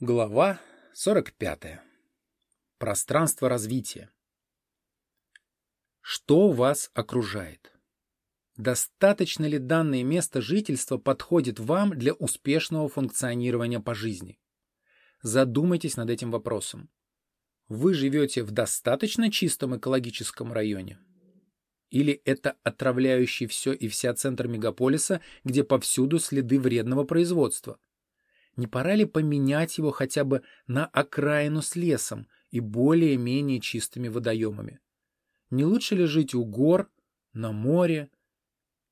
Глава 45. Пространство развития. Что вас окружает? Достаточно ли данное место жительства подходит вам для успешного функционирования по жизни? Задумайтесь над этим вопросом. Вы живете в достаточно чистом экологическом районе? Или это отравляющий все и вся центр мегаполиса, где повсюду следы вредного производства? Не пора ли поменять его хотя бы на окраину с лесом и более-менее чистыми водоемами? Не лучше ли жить у гор, на море,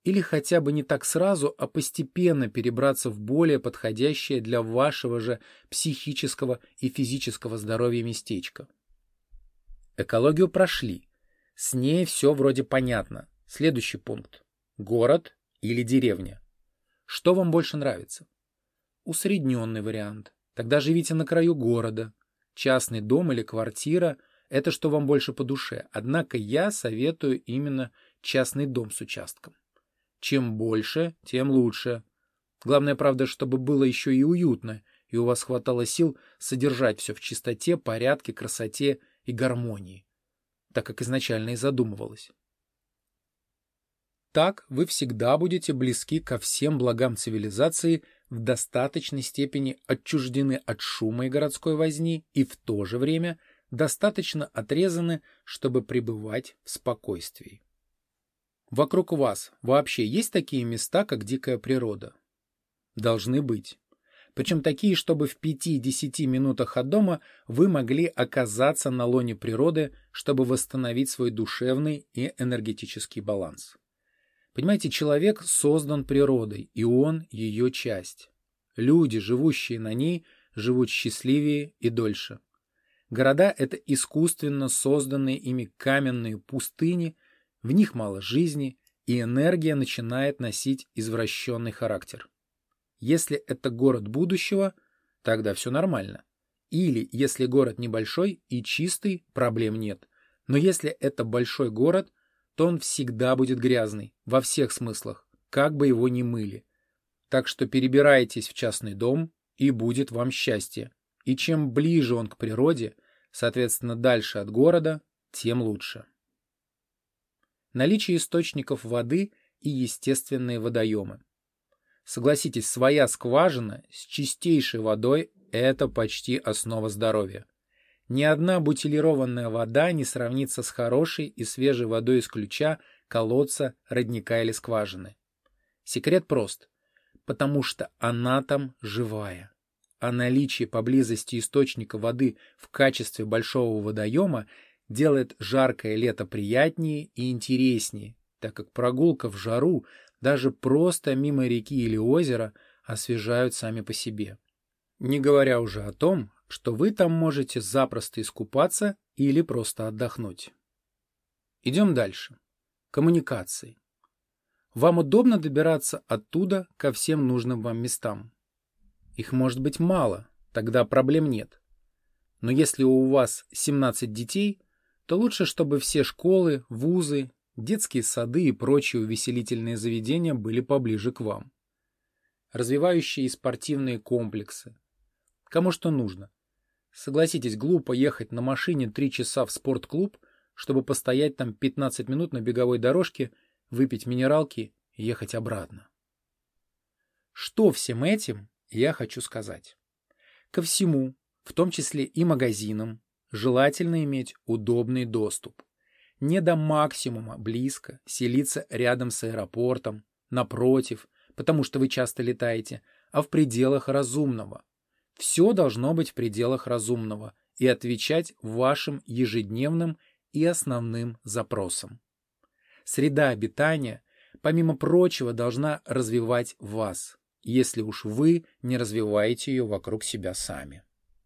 или хотя бы не так сразу, а постепенно перебраться в более подходящее для вашего же психического и физического здоровья местечко? Экологию прошли. С ней все вроде понятно. Следующий пункт. Город или деревня? Что вам больше нравится? Усредненный вариант. Тогда живите на краю города. Частный дом или квартира – это что вам больше по душе. Однако я советую именно частный дом с участком. Чем больше, тем лучше. Главное, правда, чтобы было еще и уютно, и у вас хватало сил содержать все в чистоте, порядке, красоте и гармонии, так как изначально и задумывалось. Так вы всегда будете близки ко всем благам цивилизации – в достаточной степени отчуждены от шума и городской возни и в то же время достаточно отрезаны, чтобы пребывать в спокойствии. Вокруг вас вообще есть такие места, как дикая природа? Должны быть. Причем такие, чтобы в 5-10 минутах от дома вы могли оказаться на лоне природы, чтобы восстановить свой душевный и энергетический баланс. Понимаете, человек создан природой, и он ее часть. Люди, живущие на ней, живут счастливее и дольше. Города — это искусственно созданные ими каменные пустыни, в них мало жизни, и энергия начинает носить извращенный характер. Если это город будущего, тогда все нормально. Или, если город небольшой и чистый, проблем нет. Но если это большой город, то он всегда будет грязный, во всех смыслах, как бы его ни мыли. Так что перебирайтесь в частный дом, и будет вам счастье. И чем ближе он к природе, соответственно, дальше от города, тем лучше. Наличие источников воды и естественные водоемы. Согласитесь, своя скважина с чистейшей водой – это почти основа здоровья. Ни одна бутилированная вода не сравнится с хорошей и свежей водой из ключа, колодца, родника или скважины. Секрет прост. Потому что она там живая. А наличие поблизости источника воды в качестве большого водоема делает жаркое лето приятнее и интереснее, так как прогулка в жару даже просто мимо реки или озера освежают сами по себе. Не говоря уже о том, что вы там можете запросто искупаться или просто отдохнуть. Идем дальше. Коммуникации. Вам удобно добираться оттуда ко всем нужным вам местам. Их может быть мало, тогда проблем нет. Но если у вас 17 детей, то лучше, чтобы все школы, вузы, детские сады и прочие увеселительные заведения были поближе к вам. Развивающие спортивные комплексы. Кому что нужно. Согласитесь, глупо ехать на машине три часа в спортклуб, чтобы постоять там 15 минут на беговой дорожке, выпить минералки и ехать обратно. Что всем этим я хочу сказать? Ко всему, в том числе и магазинам, желательно иметь удобный доступ. Не до максимума близко, селиться рядом с аэропортом, напротив, потому что вы часто летаете, а в пределах разумного, все должно быть в пределах разумного и отвечать вашим ежедневным и основным запросам. Среда обитания, помимо прочего, должна развивать вас, если уж вы не развиваете ее вокруг себя сами.